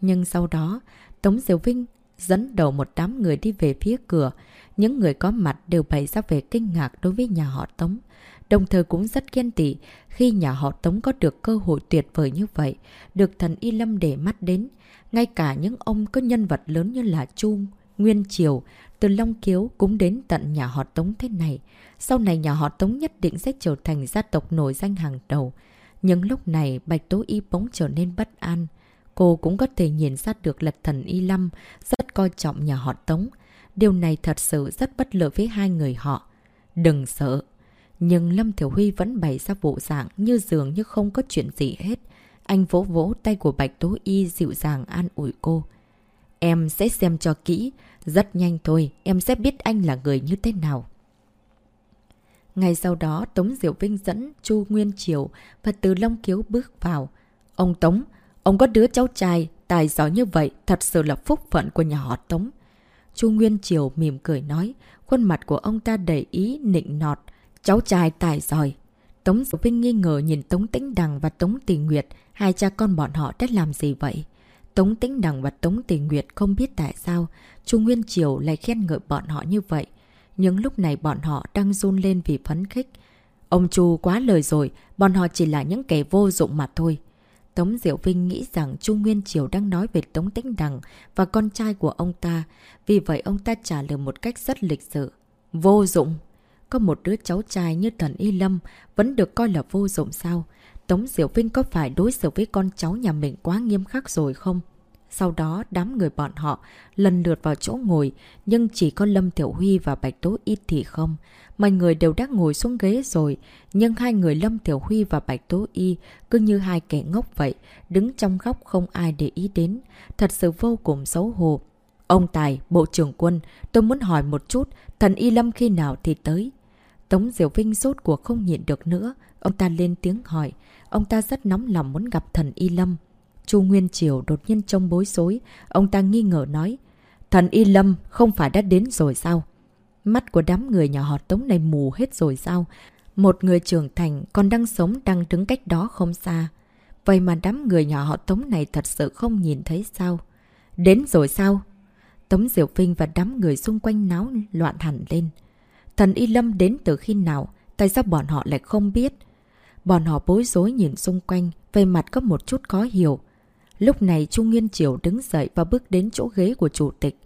Nhưng sau đó, Tống Diệu Vinh dẫn đầu một đám người đi về phía cửa. Những người có mặt đều bày ra về kinh ngạc đối với nhà họ Tống. Đồng thời cũng rất ghen tị khi nhà họ Tống có được cơ hội tuyệt vời như vậy, được thần Y Lâm để mắt đến. Ngay cả những ông có nhân vật lớn như là Trung, Nguyên Triều, từ Long Kiếu cũng đến tận nhà họ Tống thế này. Sau này nhà họ Tống nhất định sẽ trở thành gia tộc nổi danh hàng đầu. Nhưng lúc này Bạch Tố Y bỗng trở nên bất an. Cô cũng có thể nhìn ra được lật thần Y Lâm rất coi trọng nhà họ Tống. Điều này thật sự rất bất lợi với hai người họ. Đừng sợ. Nhưng Lâm Thiểu Huy vẫn bày ra bộ dạng như dường như không có chuyện gì hết. Anh vỗ vỗ tay của Bạch Tố Y dịu dàng an ủi cô. Em sẽ xem cho kỹ. Rất nhanh thôi, em sẽ biết anh là người như thế nào. Ngày sau đó, Tống Diệu Vinh dẫn Chu Nguyên Triều và Từ Long Kiếu bước vào. Ông Tống, ông có đứa cháu trai, tài giỏi như vậy, thật sự là phúc phận của nhà họ Tống. Chu Nguyên Triều mỉm cười nói, khuôn mặt của ông ta đầy ý nịnh nọt. Cháu trai tài giỏi. Tống Diệu Vinh nghi ngờ nhìn Tống Tĩnh Đằng và Tống Tỳ Nguyệt, hai cha con bọn họ đã làm gì vậy? Tống Tĩnh Đằng và Tống Tình Nguyệt không biết tại sao Chu Nguyên Triều lại khen ngợi bọn họ như vậy. Nhưng lúc này bọn họ đang run lên vì phấn khích. Ông Chu quá lời rồi, bọn họ chỉ là những kẻ vô dụng mà thôi. Tống Diệu Vinh nghĩ rằng Chu Nguyên Triều đang nói về Tống Tĩnh Đằng và con trai của ông ta. Vì vậy ông ta trả lời một cách rất lịch sự. Vô dụng. Có một đứa cháu trai như thần Y Lâm vẫn được coi là vô dụng sao? Tống Diệu Vinh có phải đối xử với con cháu nhà mình quá nghiêm khắc rồi không? Sau đó đám người bọn họ lần lượt vào chỗ ngồi, nhưng chỉ có Lâm Thiểu Huy và Bạch Tố Y thì không. Mọi người đều đã ngồi xuống ghế rồi, nhưng hai người Lâm Thiểu Huy và Bạch Tố Y cứ như hai kẻ ngốc vậy, đứng trong góc không ai để ý đến. Thật sự vô cùng xấu hổ. Ông Tài, Bộ trưởng Quân, tôi muốn hỏi một chút, thần Y Lâm khi nào thì tới? Tống Diệu Vinh sốt cuộc không nhịn được nữa. Ông ta lên tiếng hỏi. Ông ta rất nóng lòng muốn gặp thần Y Lâm. Chu Nguyên Triều đột nhiên trông bối rối. Ông ta nghi ngờ nói. Thần Y Lâm không phải đã đến rồi sao? Mắt của đám người nhà họ Tống này mù hết rồi sao? Một người trưởng thành còn đang sống đang đứng cách đó không xa. Vậy mà đám người nhà họ Tống này thật sự không nhìn thấy sao? Đến rồi sao? Tống Diệu Vinh và đám người xung quanh náo loạn hẳn lên. Thần Y Lâm đến từ khi nào? Tại sao bọn họ lại không biết? Bọn họ bối rối nhìn xung quanh, về mặt có một chút khó hiểu. Lúc này Trung Nguyên Triều đứng dậy và bước đến chỗ ghế của chủ tịch.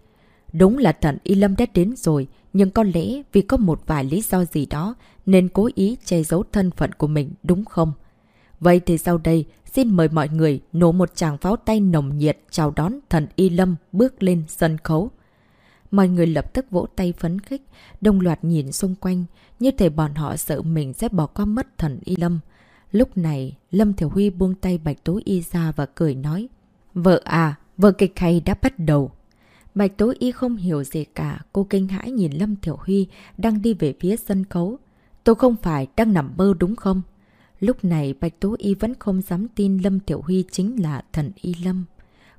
Đúng là thần Y Lâm đã đến rồi, nhưng có lẽ vì có một vài lý do gì đó nên cố ý che giấu thân phận của mình đúng không? Vậy thì sau đây, xin mời mọi người nổ một tràng pháo tay nồng nhiệt chào đón thần Y Lâm bước lên sân khấu. Mọi người lập tức vỗ tay phấn khích, đồng loạt nhìn xung quanh, như thể bọn họ sợ mình sẽ bỏ qua mất thần Y Lâm. Lúc này, Lâm Thiểu Huy buông tay Bạch Tố Y ra và cười nói. Vợ à, vợ kịch hay đã bắt đầu. Bạch Tố Y không hiểu gì cả, cô kinh hãi nhìn Lâm Thiểu Huy đang đi về phía sân khấu. Tôi không phải đang nằm mơ đúng không? Lúc này Bạch Tố Y vẫn không dám tin Lâm Tiểu Huy chính là thần Y Lâm.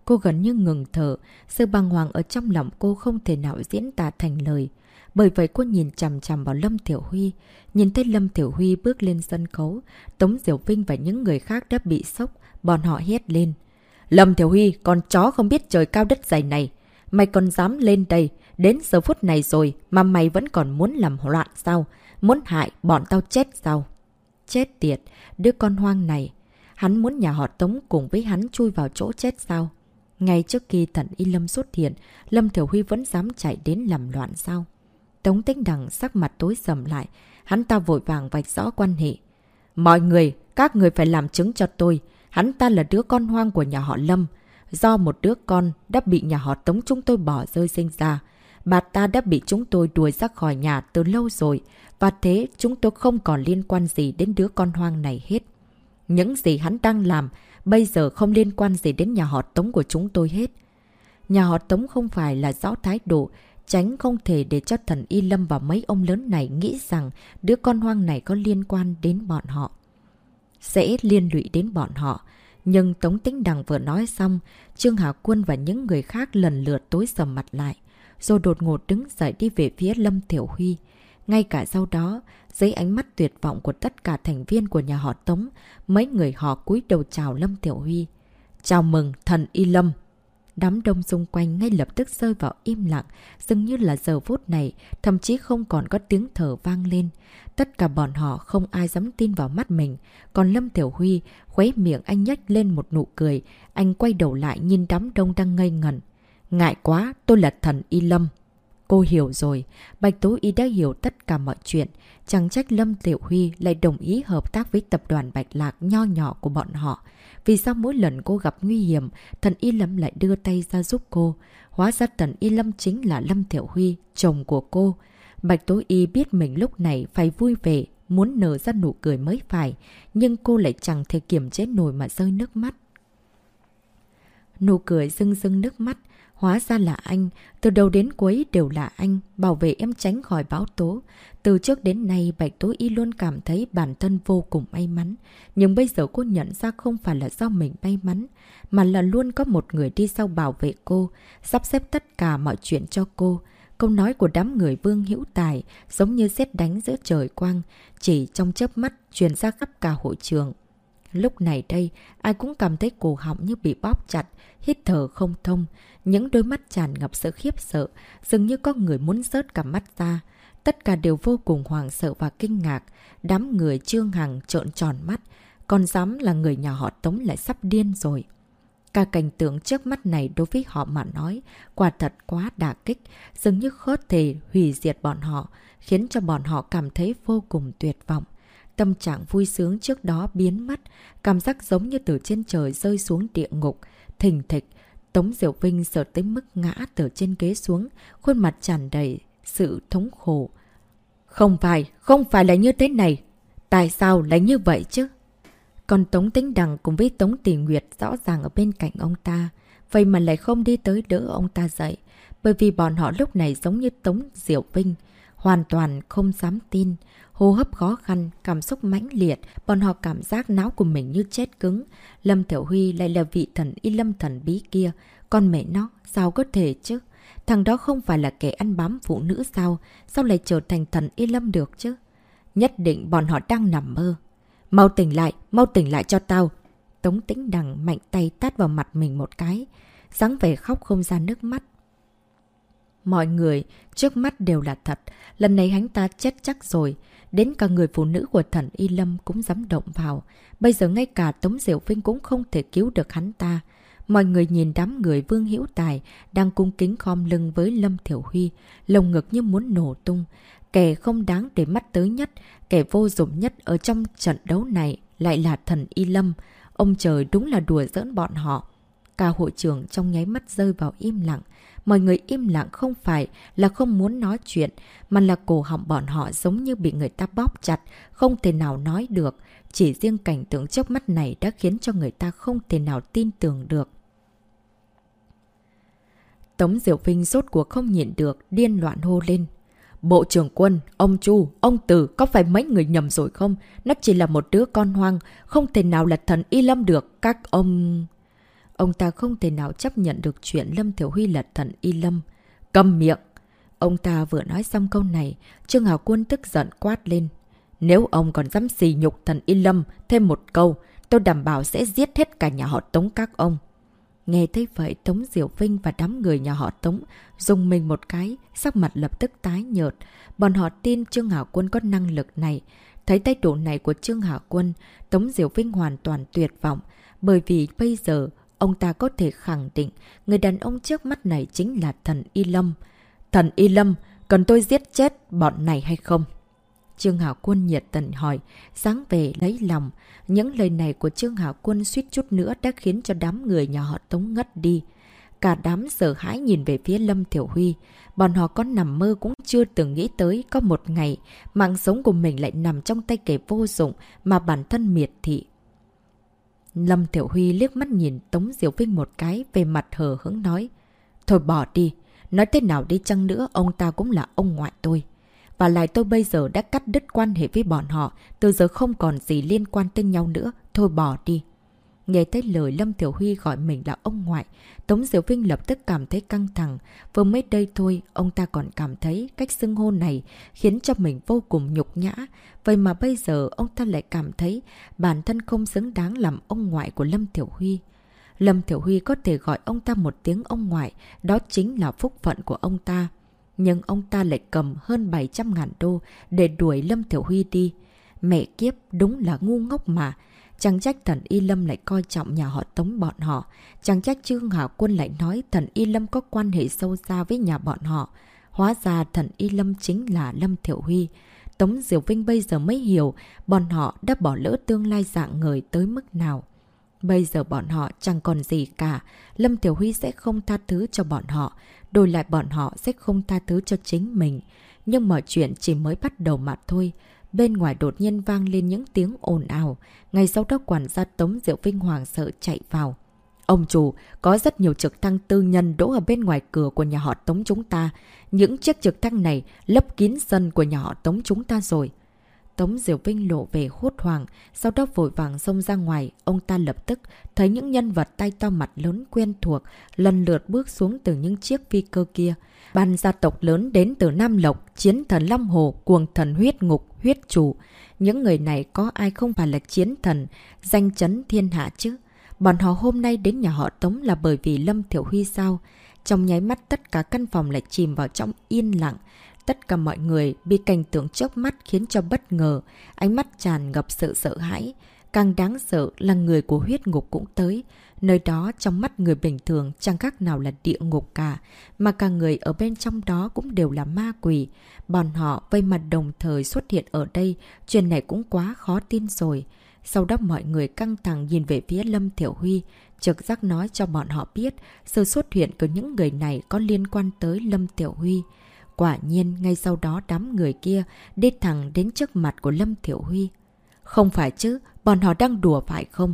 Cô gần như ngừng thở, sự băng hoàng ở trong lòng cô không thể nào diễn tả thành lời. Bởi vậy cô nhìn chằm chằm vào Lâm Tiểu Huy. Nhìn thấy Lâm Tiểu Huy bước lên sân khấu, Tống Diệu Vinh và những người khác đã bị sốc, bọn họ hét lên. Lâm Tiểu Huy, con chó không biết trời cao đất dày này. Mày còn dám lên đây, đến giờ phút này rồi mà mày vẫn còn muốn làm loạn sao? Muốn hại bọn tao chết sao? Chết tiệt, đứa con hoang này. Hắn muốn nhà họ Tống cùng với hắn chui vào chỗ chết sao? Ngay trước khi thần Y Lâm xuất hiện, Lâm Thiểu Huy vẫn dám chạy đến làm loạn sao? Tống Tĩnh Đằng sắc mặt tối sầm lại, hắn ta vội vàng vạch rõ quan hệ. Mọi người, các người phải làm chứng cho tôi. Hắn ta là đứa con hoang của nhà họ Lâm. Do một đứa con đã bị nhà họ Tống chúng tôi bỏ rơi sinh ra. Bà ta đã bị chúng tôi đuổi ra khỏi nhà từ lâu rồi. Và thế chúng tôi không còn liên quan gì đến đứa con hoang này hết. Những gì hắn đang làm bây giờ không liên quan gì đến nhà họ Tống của chúng tôi hết. Nhà họ Tống không phải là rõ thái độ, tránh không thể để cho thần Y Lâm và mấy ông lớn này nghĩ rằng đứa con hoang này có liên quan đến bọn họ. Sẽ liên lụy đến bọn họ. Nhưng Tống Tĩnh Đằng vừa nói xong, Trương Hà Quân và những người khác lần lượt tối sầm mặt lại, rồi đột ngột đứng dậy đi về phía Lâm Thiểu Huy. Ngay cả sau đó, dưới ánh mắt tuyệt vọng của tất cả thành viên của nhà họ Tống, mấy người họ cúi đầu chào Lâm Tiểu Huy. Chào mừng thần Y Lâm! Đám đông xung quanh ngay lập tức rơi vào im lặng, dường như là giờ phút này, thậm chí không còn có tiếng thở vang lên. Tất cả bọn họ không ai dám tin vào mắt mình, còn Lâm Tiểu Huy, khuấy miệng anh nhách lên một nụ cười, anh quay đầu lại nhìn đám đông đang ngây ngẩn. Ngại quá, tôi là thần Y Lâm. Cô hiểu rồi, Bạch Tố Y đã hiểu tất cả mọi chuyện. Chẳng trách Lâm Tiểu Huy lại đồng ý hợp tác với tập đoàn Bạch Lạc nho nhỏ của bọn họ. Vì sao mỗi lần cô gặp nguy hiểm, thần Y Lâm lại đưa tay ra giúp cô? Hóa ra thần Y Lâm chính là Lâm Tiểu Huy, chồng của cô. Bạch Tố Y biết mình lúc này phải vui vẻ, muốn nở ra nụ cười mới phải, nhưng cô lại chẳng thể kiềm chế nổi mà rơi nước mắt. Nụ cười rưng rưng nước mắt, Hóa ra là anh, từ đầu đến cuối đều là anh, bảo vệ em tránh khỏi báo tố. Từ trước đến nay, Bạch Tố Y luôn cảm thấy bản thân vô cùng may mắn. Nhưng bây giờ cô nhận ra không phải là do mình may mắn, mà là luôn có một người đi sau bảo vệ cô, sắp xếp tất cả mọi chuyện cho cô. Câu nói của đám người vương hữu tài giống như xét đánh giữa trời quang, chỉ trong chớp mắt truyền ra khắp cả hội trường. Lúc này đây, ai cũng cảm thấy cổ họng như bị bóp chặt, hít thở không thông. Những đôi mắt tràn ngập sự khiếp sợ, dường như có người muốn rớt cả mắt ra. Tất cả đều vô cùng hoàng sợ và kinh ngạc. Đám người Trương Hằng trộn tròn mắt. Còn dám là người nhà họ Tống lại sắp điên rồi. Cả cảnh tượng trước mắt này đối với họ mà nói, quả thật quá đả kích, dường như khó thể hủy diệt bọn họ, khiến cho bọn họ cảm thấy vô cùng tuyệt vọng. Tâm trạng vui sướng trước đó biến mất, cảm giác giống như từ trên trời rơi xuống địa ngục, thình thịch. Tống Diệu Vinh sợ tới mức ngã từ trên ghế xuống, khuôn mặt tràn đầy sự thống khổ. Không phải, không phải là như thế này. Tại sao lại như vậy chứ? Còn Tống Tĩnh Đằng cùng với Tống Tỷ Nguyệt rõ ràng ở bên cạnh ông ta. Vậy mà lại không đi tới đỡ ông ta dậy. Bởi vì bọn họ lúc này giống như Tống Diệu Vinh. Hoàn toàn không dám tin. Hô hấp khó khăn, cảm xúc mãnh liệt, bọn họ cảm giác não của mình như chết cứng. Lâm Tiểu Huy lại là vị thần y lâm thần bí kia. Con mẹ nó, sao có thể chứ? Thằng đó không phải là kẻ ăn bám phụ nữ sao? Sao lại trở thành thần y lâm được chứ? Nhất định bọn họ đang nằm mơ. Mau tỉnh lại, mau tỉnh lại cho tao. Tống tĩnh đằng mạnh tay tát vào mặt mình một cái. Sáng vẻ khóc không ra nước mắt. Mọi người trước mắt đều là thật. Lần này hắn ta chết chắc rồi. Đến cả người phụ nữ của thần Y Lâm cũng dám động vào. Bây giờ ngay cả Tống Diệu Vinh cũng không thể cứu được hắn ta. Mọi người nhìn đám người Vương Hữu Tài đang cung kính khom lưng với Lâm Thiểu Huy, lồng ngực như muốn nổ tung. Kẻ không đáng để mắt tới nhất, kẻ vô dụng nhất ở trong trận đấu này lại là thần Y Lâm. Ông trời đúng là đùa giỡn bọn họ. Cả hội trưởng trong nháy mắt rơi vào im lặng. Mọi người im lặng không phải là không muốn nói chuyện, mà là cổ họng bọn họ giống như bị người ta bóp chặt, không thể nào nói được. Chỉ riêng cảnh tượng chốc mắt này đã khiến cho người ta không thể nào tin tưởng được. Tống Diệu Vinh rốt cuộc không nhịn được, điên loạn hô lên. Bộ trưởng quân, ông Chu, ông Tử có phải mấy người nhầm rồi không? Nó chỉ là một đứa con hoang, không thể nào là thần Y Lâm được. Các ông... Ông ta không thể nào chấp nhận được chuyện Lâm Thiểu Huy lật thần Y Lâm. Cầm miệng! Ông ta vừa nói xong câu này, Trương Hào Quân tức giận quát lên. Nếu ông còn dám xì nhục thần Y Lâm thêm một câu, tôi đảm bảo sẽ giết hết cả nhà họ Tống các ông. Nghe thấy vậy Tống Diệu Vinh và đám người nhà họ Tống dùng mình một cái, sắc mặt lập tức tái nhợt. Bọn họ tin Trương Hảo Quân có năng lực này. Thấy tay độ này của Trương Hảo Quân, Tống Diệu Vinh hoàn toàn tuyệt vọng. Bởi vì bây giờ, ông ta có thể khẳng định người đàn ông trước mắt này chính là thần Y Lâm. Thần Y Lâm, cần tôi giết chết bọn này hay không? Trương Hảo Quân nhiệt tận hỏi, sáng về lấy lòng. Những lời này của Trương Hảo Quân suýt chút nữa đã khiến cho đám người nhà họ Tống ngất đi. Cả đám sợ hãi nhìn về phía Lâm Thiểu Huy. Bọn họ có nằm mơ cũng chưa từng nghĩ tới có một ngày mạng sống của mình lại nằm trong tay kẻ vô dụng mà bản thân miệt thị. Lâm Thiểu Huy liếc mắt nhìn Tống Diệu Vinh một cái về mặt hờ hững nói. Thôi bỏ đi, nói thế nào đi chăng nữa ông ta cũng là ông ngoại tôi. Và lại tôi bây giờ đã cắt đứt quan hệ với bọn họ, từ giờ không còn gì liên quan tới nhau nữa, thôi bỏ đi. Nghe thấy lời Lâm Tiểu Huy gọi mình là ông ngoại, Tống Diệu Vinh lập tức cảm thấy căng thẳng. Vừa mới đây thôi, ông ta còn cảm thấy cách xưng hô này khiến cho mình vô cùng nhục nhã. Vậy mà bây giờ ông ta lại cảm thấy bản thân không xứng đáng làm ông ngoại của Lâm Tiểu Huy. Lâm Tiểu Huy có thể gọi ông ta một tiếng ông ngoại, đó chính là phúc phận của ông ta. Nhưng ông ta lại cầm hơn 700 ngàn đô để đuổi Lâm Tiểu Huy đi. Mẹ kiếp đúng là ngu ngốc mà. Chẳng trách thần Y Lâm lại coi trọng nhà họ tống bọn họ. Chẳng trách Trương Hảo Quân lại nói thần Y Lâm có quan hệ sâu xa với nhà bọn họ. Hóa ra thần Y Lâm chính là Lâm Thiểu Huy. Tống Diệu Vinh bây giờ mới hiểu bọn họ đã bỏ lỡ tương lai dạng người tới mức nào. Bây giờ bọn họ chẳng còn gì cả. Lâm Tiểu Huy sẽ không tha thứ cho bọn họ. Đổi lại bọn họ sẽ không tha thứ cho chính mình. Nhưng mọi chuyện chỉ mới bắt đầu mà thôi. Bên ngoài đột nhiên vang lên những tiếng ồn ào. Ngay sau đó quản gia Tống Diệu Vinh Hoàng sợ chạy vào. Ông chủ, có rất nhiều trực thăng tư nhân đỗ ở bên ngoài cửa của nhà họ Tống chúng ta. Những chiếc trực thăng này lấp kín sân của nhà họ Tống chúng ta rồi. Tống Diệu Vinh lộ về hốt hoàng, sau đó vội vàng xông ra ngoài, ông ta lập tức thấy những nhân vật tay to mặt lớn quen thuộc, lần lượt bước xuống từ những chiếc phi cơ kia. Ban gia tộc lớn đến từ Nam Lộc, chiến thần Long Hồ, cuồng thần huyết ngục, huyết chủ. Những người này có ai không phải là chiến thần, danh chấn thiên hạ chứ? Bọn họ hôm nay đến nhà họ Tống là bởi vì Lâm Thiểu Huy sao? Trong nháy mắt tất cả căn phòng lại chìm vào trong yên lặng. Tất cả mọi người bị cảnh tượng trước mắt khiến cho bất ngờ, ánh mắt tràn ngập sự sợ hãi. Càng đáng sợ là người của huyết ngục cũng tới. Nơi đó trong mắt người bình thường chẳng khác nào là địa ngục cả, mà cả người ở bên trong đó cũng đều là ma quỷ. Bọn họ vây mặt đồng thời xuất hiện ở đây, chuyện này cũng quá khó tin rồi. Sau đó mọi người căng thẳng nhìn về phía Lâm Thiểu Huy, trực giác nói cho bọn họ biết sự xuất hiện của những người này có liên quan tới Lâm Tiểu Huy. Quả nhiên, ngay sau đó đám người kia đi thẳng đến trước mặt của Lâm Thiểu Huy. Không phải chứ, bọn họ đang đùa phải không?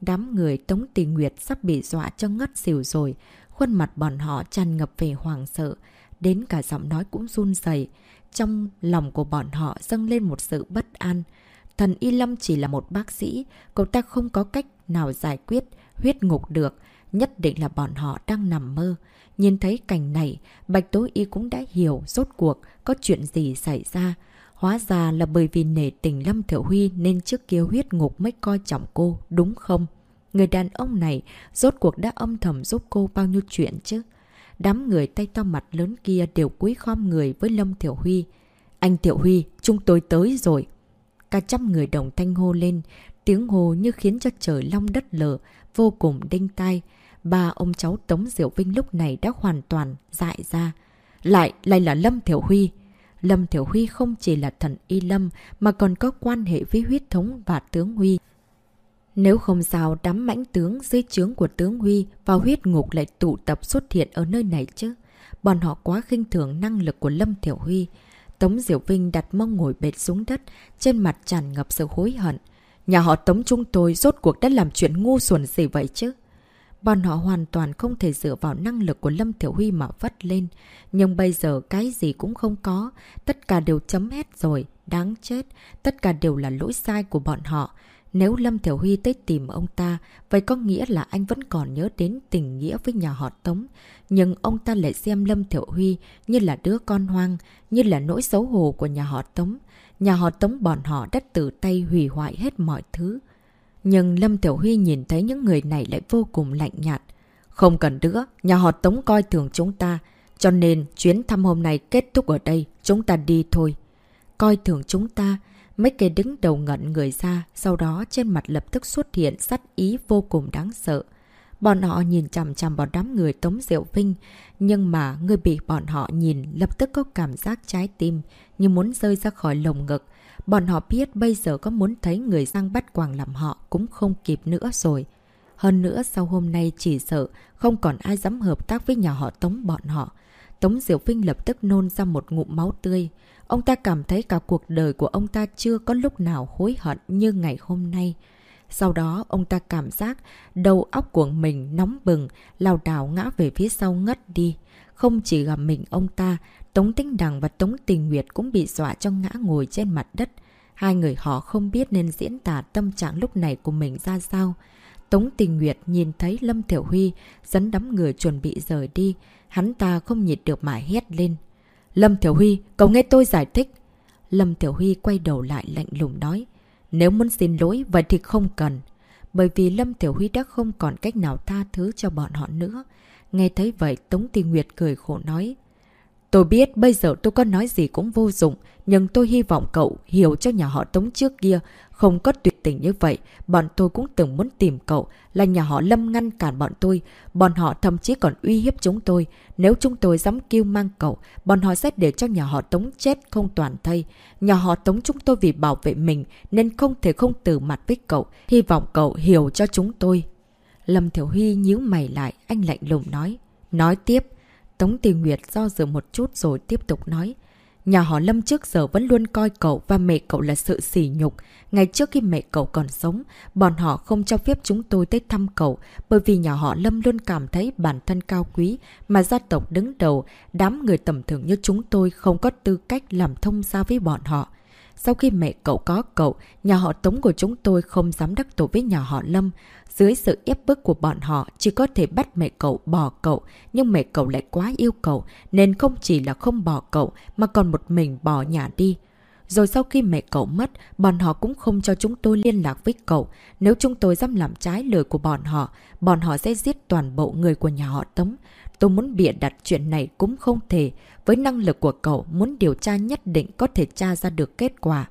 Đám người Tống Tì Nguyệt sắp bị dọa cho ngất xỉu rồi. Khuôn mặt bọn họ tràn ngập về hoàng sợ. Đến cả giọng nói cũng run dày. Trong lòng của bọn họ dâng lên một sự bất an. Thần Y Lâm chỉ là một bác sĩ. Cậu ta không có cách nào giải quyết huyết ngục được. Nhất định là bọn họ đang nằm mơ. Nhìn thấy cảnh này, Bạch Tố Y cũng đã hiểu rốt cuộc có chuyện gì xảy ra. Hóa ra là bởi vì nể tình Lâm Thiểu Huy nên trước kia huyết ngục mới coi trọng cô, đúng không? Người đàn ông này rốt cuộc đã âm thầm giúp cô bao nhiêu chuyện chứ? Đám người tay to mặt lớn kia đều cúi khom người với Lâm Thiểu Huy. Anh Thiểu Huy, chúng tôi tới rồi. Cả trăm người đồng thanh hô lên, tiếng hô như khiến cho trời long đất lở, vô cùng đinh tai. Ba ông cháu Tống Diệu Vinh lúc này đã hoàn toàn dại ra. Lại, lại là Lâm Thiểu Huy. Lâm Thiểu Huy không chỉ là thần Y Lâm mà còn có quan hệ với huyết thống và tướng Huy. Nếu không sao đám mãnh tướng dưới trướng của tướng Huy và huyết ngục lại tụ tập xuất hiện ở nơi này chứ. Bọn họ quá khinh thường năng lực của Lâm Thiểu Huy. Tống Diệu Vinh đặt mông ngồi bệt xuống đất, trên mặt tràn ngập sự hối hận. Nhà họ Tống chúng tôi rốt cuộc đã làm chuyện ngu xuẩn gì vậy chứ? Bọn họ hoàn toàn không thể dựa vào năng lực của Lâm Thiểu Huy mà vất lên. Nhưng bây giờ cái gì cũng không có. Tất cả đều chấm hết rồi. Đáng chết. Tất cả đều là lỗi sai của bọn họ. Nếu Lâm Thiểu Huy tới tìm ông ta, vậy có nghĩa là anh vẫn còn nhớ đến tình nghĩa với nhà họ Tống. Nhưng ông ta lại xem Lâm Thiểu Huy như là đứa con hoang, như là nỗi xấu hổ của nhà họ Tống. Nhà họ Tống bọn họ đã tự tay hủy hoại hết mọi thứ. Nhưng Lâm Tiểu Huy nhìn thấy những người này lại vô cùng lạnh nhạt. Không cần nữa, nhà họ Tống coi thường chúng ta. Cho nên chuyến thăm hôm nay kết thúc ở đây, chúng ta đi thôi. Coi thường chúng ta, Mấy kẻ đứng đầu ngẩn người ra, sau đó trên mặt lập tức xuất hiện sắc ý vô cùng đáng sợ. Bọn họ nhìn chằm chằm vào đám người Tống Diệu Vinh, nhưng mà người bị bọn họ nhìn lập tức có cảm giác trái tim, như muốn rơi ra khỏi lồng ngực. Bọn họ biết bây giờ có muốn thấy người sang bắt quàng làm họ cũng không kịp nữa rồi. Hơn nữa sau hôm nay chỉ sợ không còn ai dám hợp tác với nhà họ Tống bọn họ. Tống Diệu Vinh lập tức nôn ra một ngụm máu tươi. Ông ta cảm thấy cả cuộc đời của ông ta chưa có lúc nào hối hận như ngày hôm nay. Sau đó ông ta cảm giác đầu óc của mình nóng bừng, lào đảo ngã về phía sau ngất đi. Không chỉ gặp mình ông ta, Tống Tinh Đằng và Tống Tình Nguyệt cũng bị dọa cho ngã ngồi trên mặt đất. Hai người họ không biết nên diễn tả tâm trạng lúc này của mình ra sao. Tống Tình Nguyệt nhìn thấy Lâm Thiểu Huy dẫn đắm người chuẩn bị rời đi. Hắn ta không nhịn được mà hét lên. Lâm Thiểu Huy, cậu nghe tôi giải thích. Lâm Thiểu Huy quay đầu lại lạnh lùng nói. Nếu muốn xin lỗi, vậy thì không cần. Bởi vì Lâm Tiểu Huy đã không còn cách nào tha thứ cho bọn họ nữa. Nghe thấy vậy, Tống Tình Nguyệt cười khổ nói. Tôi biết bây giờ tôi có nói gì cũng vô dụng, nhưng tôi hy vọng cậu hiểu cho nhà họ Tống trước kia không có tuyệt tình như vậy. Bọn tôi cũng từng muốn tìm cậu, là nhà họ Lâm ngăn cản bọn tôi. Bọn họ thậm chí còn uy hiếp chúng tôi. Nếu chúng tôi dám kêu mang cậu, bọn họ sẽ để cho nhà họ Tống chết không toàn thây. Nhà họ Tống chúng tôi vì bảo vệ mình nên không thể không từ mặt với cậu. Hy vọng cậu hiểu cho chúng tôi. Lâm Thiểu Huy nhíu mày lại, anh lạnh lùng nói. Nói tiếp. Tống Tiêu Nguyệt do dự một chút rồi tiếp tục nói. Nhà họ Lâm trước giờ vẫn luôn coi cậu và mẹ cậu là sự sỉ nhục. ngày trước khi mẹ cậu còn sống, bọn họ không cho phép chúng tôi tới thăm cậu bởi vì nhà họ Lâm luôn cảm thấy bản thân cao quý mà gia tộc đứng đầu, đám người tầm thường như chúng tôi không có tư cách làm thông gia với bọn họ. Sau khi mẹ cậu có cậu, nhà họ Tống của chúng tôi không dám đắc tội với nhà họ Lâm. Dưới sự ép bức của bọn họ, chỉ có thể bắt mẹ cậu bỏ cậu, nhưng mẹ cậu lại quá yêu cậu, nên không chỉ là không bỏ cậu, mà còn một mình bỏ nhà đi. Rồi sau khi mẹ cậu mất, bọn họ cũng không cho chúng tôi liên lạc với cậu. Nếu chúng tôi dám làm trái lời của bọn họ, bọn họ sẽ giết toàn bộ người của nhà họ Tống. Tôi muốn bịa đặt chuyện này cũng không thể. Với năng lực của cậu, muốn điều tra nhất định có thể tra ra được kết quả.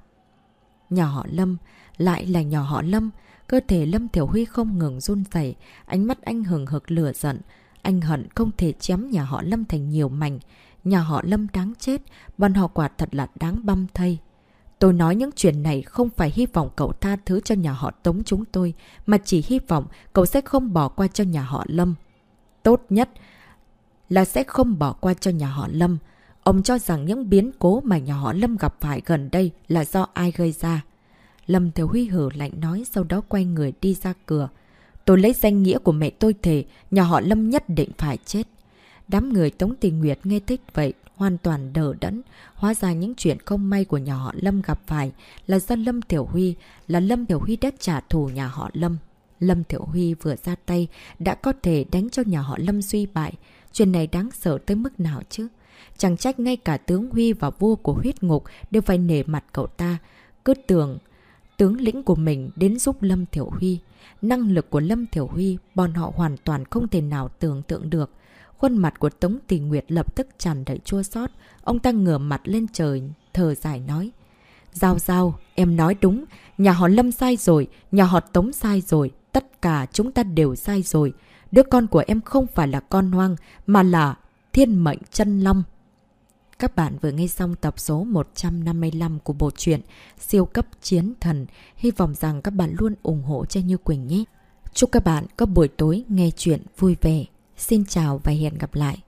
Nhà họ Lâm, lại là nhà họ Lâm. Cơ thể Lâm Thiểu Huy không ngừng run dày, ánh mắt anh hừng hực lửa giận. Anh hận không thể chém nhà họ Lâm thành nhiều mảnh. Nhà họ Lâm đáng chết, bọn họ quả thật là đáng băm thây. Tôi nói những chuyện này không phải hy vọng cậu tha thứ cho nhà họ Tống chúng tôi, mà chỉ hy vọng cậu sẽ không bỏ qua cho nhà họ Lâm. Tốt nhất là sẽ không bỏ qua cho nhà họ Lâm. Ông cho rằng những biến cố mà nhà họ Lâm gặp phải gần đây là do ai gây ra. Lâm Thiếu Huy hử lạnh nói sau đó quay người đi ra cửa. Tôi lấy danh nghĩa của mẹ tôi thề, nhà họ Lâm nhất định phải chết. Đám người Tống Tình Nguyệt nghe thích vậy, hoàn toàn đờ đẫn. Hóa ra những chuyện không may của nhà họ Lâm gặp phải là do Lâm Tiểu Huy, là Lâm Tiểu Huy đã trả thù nhà họ Lâm. Lâm Tiểu Huy vừa ra tay đã có thể đánh cho nhà họ Lâm suy bại. Chuyện này đáng sợ tới mức nào chứ? Chẳng trách ngay cả tướng Huy và vua của huyết ngục đều phải nể mặt cậu ta. Cứ tưởng tướng lĩnh của mình đến giúp Lâm Thiểu Huy. Năng lực của Lâm Thiểu Huy bọn họ hoàn toàn không thể nào tưởng tượng được. Khuôn mặt của Tống Tỷ Nguyệt lập tức tràn đầy chua xót Ông ta ngửa mặt lên trời, thờ dài nói. Giao giao, em nói đúng. Nhà họ Lâm sai rồi, nhà họ Tống sai rồi. Tất cả chúng ta đều sai rồi. Đứa con của em không phải là con hoang, mà là thiên mệnh chân long. Các bạn vừa nghe xong tập số 155 của bộ truyện Siêu cấp chiến thần. Hy vọng rằng các bạn luôn ủng hộ cho Như Quỳnh nhé. Chúc các bạn có buổi tối nghe chuyện vui vẻ. Xin chào và hẹn gặp lại.